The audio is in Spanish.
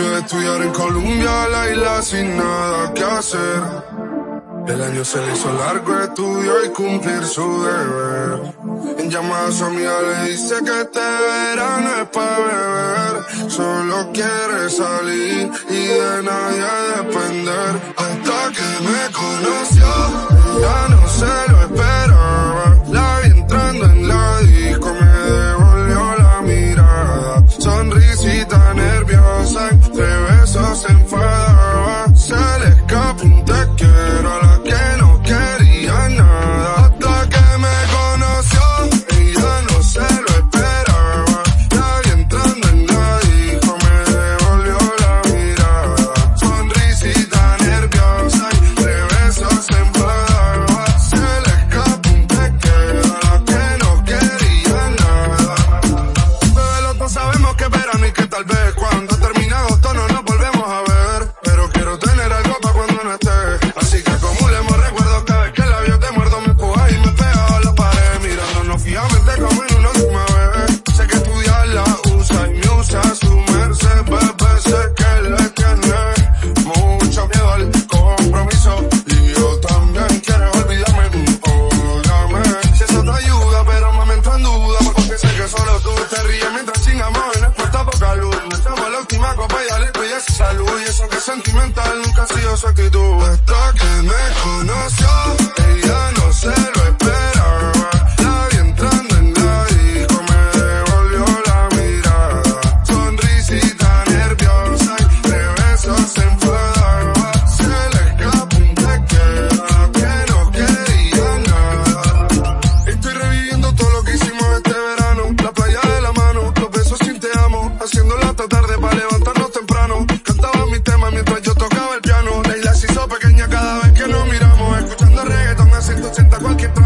estudiar en Colombia, la isla sin nada que hacer. El año se le hizo largo, estudio y cumplir su deber. En llamada a su le dice que este verano es para beber. Solo quiere salir y de nadie depender. Hasta que me conoció, ya no sentimental, nunca ha sido su actitud. Hasta que me conoció. hasta cualquier.